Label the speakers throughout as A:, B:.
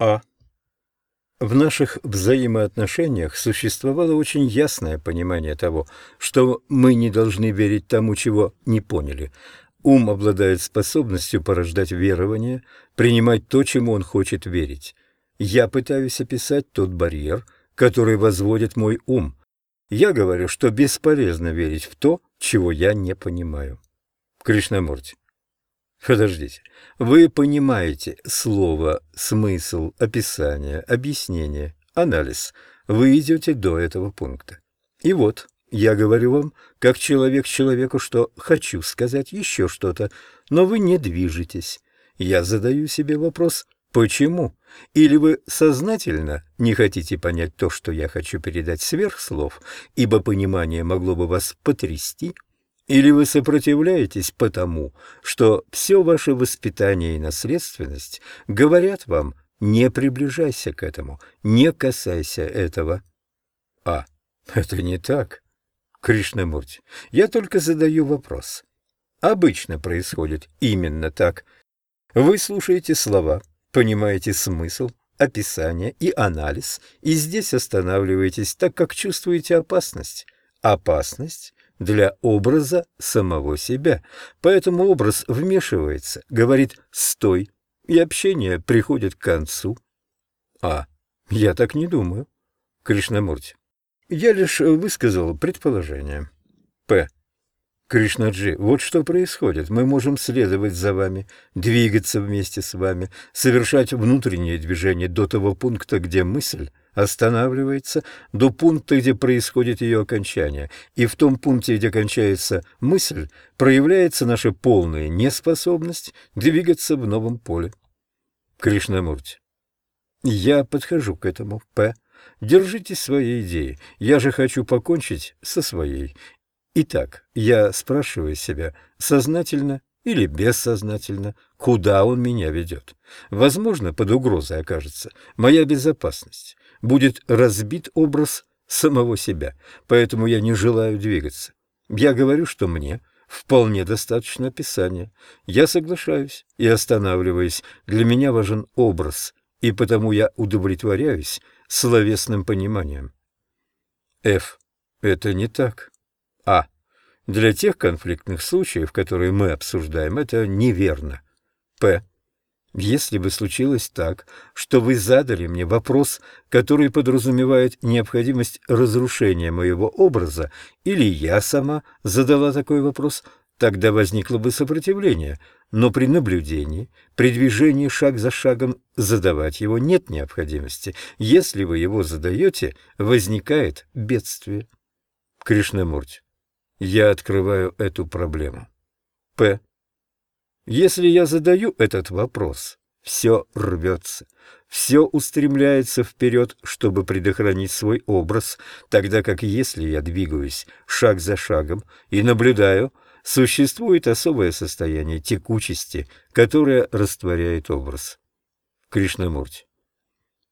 A: А. В наших взаимоотношениях существовало очень ясное понимание того, что мы не должны верить тому, чего не поняли. Ум обладает способностью порождать верование, принимать то, чему он хочет верить. Я пытаюсь описать тот барьер, который возводит мой ум. Я говорю, что бесполезно верить в то, чего я не понимаю. Кришнамурти. Подождите. Вы понимаете слово, смысл, описание, объяснение, анализ. Вы идете до этого пункта. И вот, я говорю вам, как человек человеку, что хочу сказать еще что-то, но вы не движетесь. Я задаю себе вопрос «почему?» Или вы сознательно не хотите понять то, что я хочу передать сверх слов, ибо понимание могло бы вас потрясти – или вы сопротивляетесь потому, что все ваше воспитание и наследственность говорят вам «не приближайся к этому, не касайся этого». А, это не так. Кришнамурти, я только задаю вопрос. Обычно происходит именно так. Вы слушаете слова, понимаете смысл, описание и анализ, и здесь останавливаетесь, так как чувствуете опасность. Опасность для образа самого себя. Поэтому образ вмешивается, говорит «стой», и общение приходит к концу. А, я так не думаю. Кришнамурти. Я лишь высказал предположение. П. Кришнаджи, вот что происходит. Мы можем следовать за вами, двигаться вместе с вами, совершать внутреннее движение до того пункта, где мысль останавливается, до пункта, где происходит ее окончание, и в том пункте, где кончается мысль, проявляется наша полная неспособность двигаться в новом поле. Кришнамурти. Я подхожу к этому, П. Держите своей идеи. Я же хочу покончить со своей. Итак, я спрашиваю себя, сознательно или бессознательно, куда он меня ведет. Возможно, под угрозой окажется моя безопасность. Будет разбит образ самого себя, поэтому я не желаю двигаться. Я говорю, что мне вполне достаточно описания. Я соглашаюсь и останавливаюсь. Для меня важен образ, и потому я удовлетворяюсь словесным пониманием. Ф. Это не так. Для тех конфликтных случаев, которые мы обсуждаем, это неверно. П. Если бы случилось так, что вы задали мне вопрос, который подразумевает необходимость разрушения моего образа, или я сама задала такой вопрос, тогда возникло бы сопротивление, но при наблюдении, при движении шаг за шагом задавать его нет необходимости. Если вы его задаете, возникает бедствие. Кришнамурти. Я открываю эту проблему. П. Если я задаю этот вопрос, все рвется, все устремляется вперед, чтобы предохранить свой образ, тогда как если я двигаюсь шаг за шагом и наблюдаю, существует особое состояние текучести, которое растворяет образ. Кришнамурти.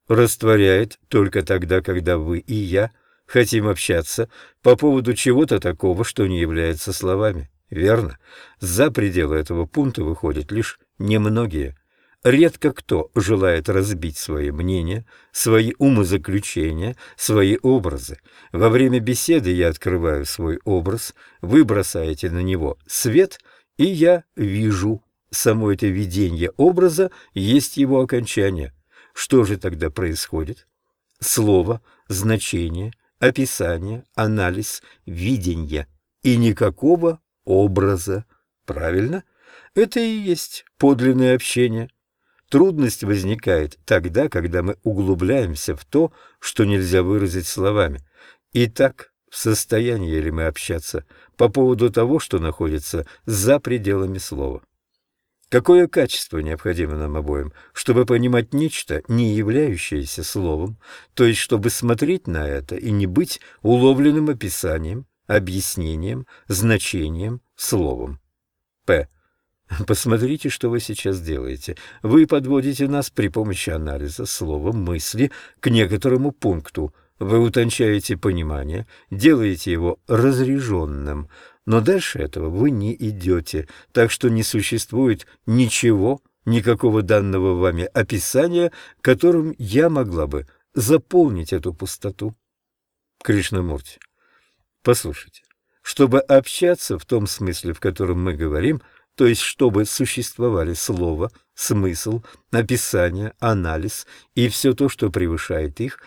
A: Растворяет только тогда, когда вы и я – хотим общаться по поводу чего-то такого, что не является словами. Верно? За пределы этого пункта выходят лишь немногие. Редко кто желает разбить свои мнения, свои умозаключения, свои образы. Во время беседы я открываю свой образ, вы бросаете на него свет, и я вижу. Само это видение образа есть его окончание. Что же тогда происходит? Слово, значение, описание, анализ, видение и никакого образа. Правильно? Это и есть подлинное общение. Трудность возникает тогда, когда мы углубляемся в то, что нельзя выразить словами. Итак, в состоянии ли мы общаться по поводу того, что находится за пределами слова? Какое качество необходимо нам обоим, чтобы понимать нечто, не являющееся словом, то есть чтобы смотреть на это и не быть уловленным описанием, объяснением, значением, словом? П. Посмотрите, что вы сейчас делаете. Вы подводите нас при помощи анализа слова, мысли к некоторому пункту. Вы утончаете понимание, делаете его разреженным, но дальше этого вы не идете, так что не существует ничего никакого данного вами описания, которым я могла бы заполнить эту пустоту. Кришнамурти, послушайте, чтобы общаться в том смысле, в котором мы говорим, то есть чтобы существовали слово, смысл, описание, анализ и все то, что превышает их,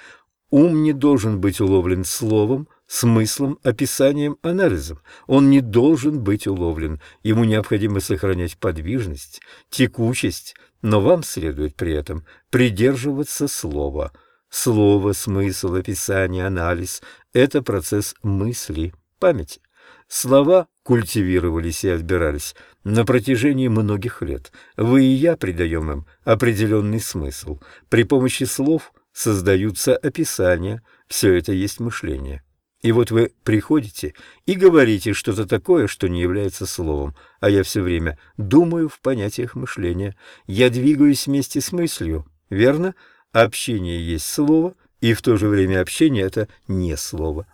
A: ум не должен быть уловлен словом, смыслом, описанием, анализом. Он не должен быть уловлен. Ему необходимо сохранять подвижность, текучесть, но вам следует при этом придерживаться слова. Слово, смысл, описание, анализ – это процесс мысли, памяти. Слова культивировались и отбирались на протяжении многих лет. Вы и я придаем им определенный смысл. При помощи слов создаются описания. Все это есть мышление. И вот вы приходите и говорите что-то такое, что не является словом, а я все время думаю в понятиях мышления. Я двигаюсь вместе с мыслью, верно? Общение есть слово, и в то же время общение – это не слово.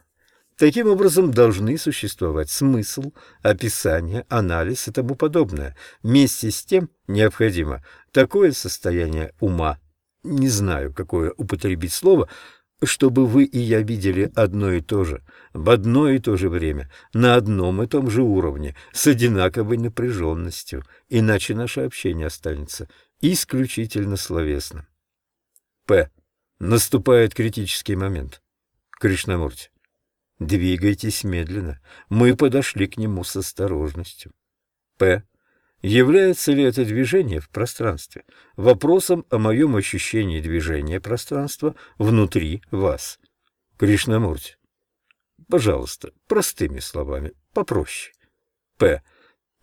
A: Таким образом, должны существовать смысл, описание, анализ и тому подобное. Вместе с тем необходимо такое состояние ума, не знаю, какое употребить слово, чтобы вы и я видели одно и то же, в одно и то же время, на одном и том же уровне, с одинаковой напряженностью, иначе наше общение останется исключительно словесным. П. Наступает критический момент. Кришнамурти. Двигайтесь медленно. Мы подошли к нему с осторожностью. П. Является ли это движение в пространстве вопросом о моем ощущении движения пространства внутри вас? Кришнамурти. Пожалуйста, простыми словами, попроще. П.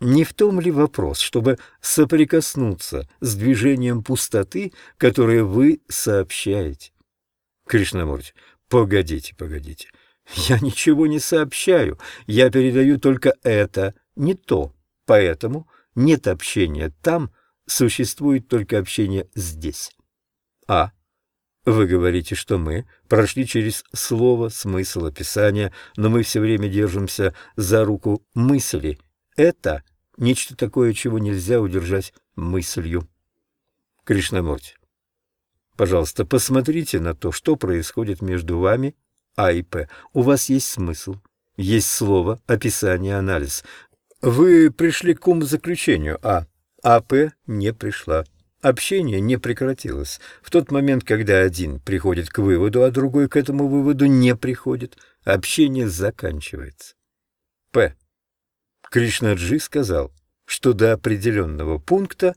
A: Не в том ли вопрос, чтобы соприкоснуться с движением пустоты, которое вы сообщаете? Кришнамурти. Погодите, погодите. Я ничего не сообщаю, я передаю только это, не то. Поэтому нет общения там, существует только общение здесь. А. Вы говорите, что мы прошли через слово, смысл, описание, но мы все время держимся за руку мысли. Это нечто такое, чего нельзя удержать мыслью. Кришнамурти, пожалуйста, посмотрите на то, что происходит между вами А и П. У вас есть смысл, есть слово, описание, анализ. Вы пришли к умозаключению А, а П не пришла. Общение не прекратилось. В тот момент, когда один приходит к выводу, а другой к этому выводу не приходит, общение заканчивается. П. Кришнаджи сказал, что до определенного пункта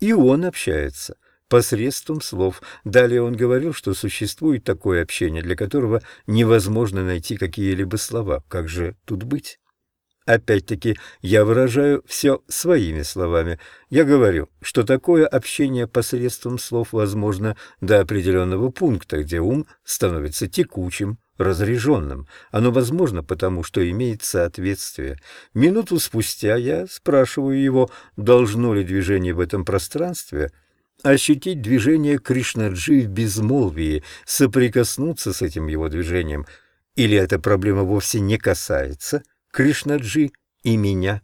A: и он общается – посредством слов. Далее он говорил, что существует такое общение, для которого невозможно найти какие-либо слова. Как же тут быть? Опять-таки, я выражаю все своими словами. Я говорю, что такое общение посредством слов возможно до определенного пункта, где ум становится текучим, разряженным. Оно возможно потому, что имеет соответствие. Минуту спустя я спрашиваю его, должно ли движение в этом пространстве – ощутить движение Кришнаджи в безмолвии, соприкоснуться с этим его движением, или эта проблема вовсе не касается Кришнаджи и меня?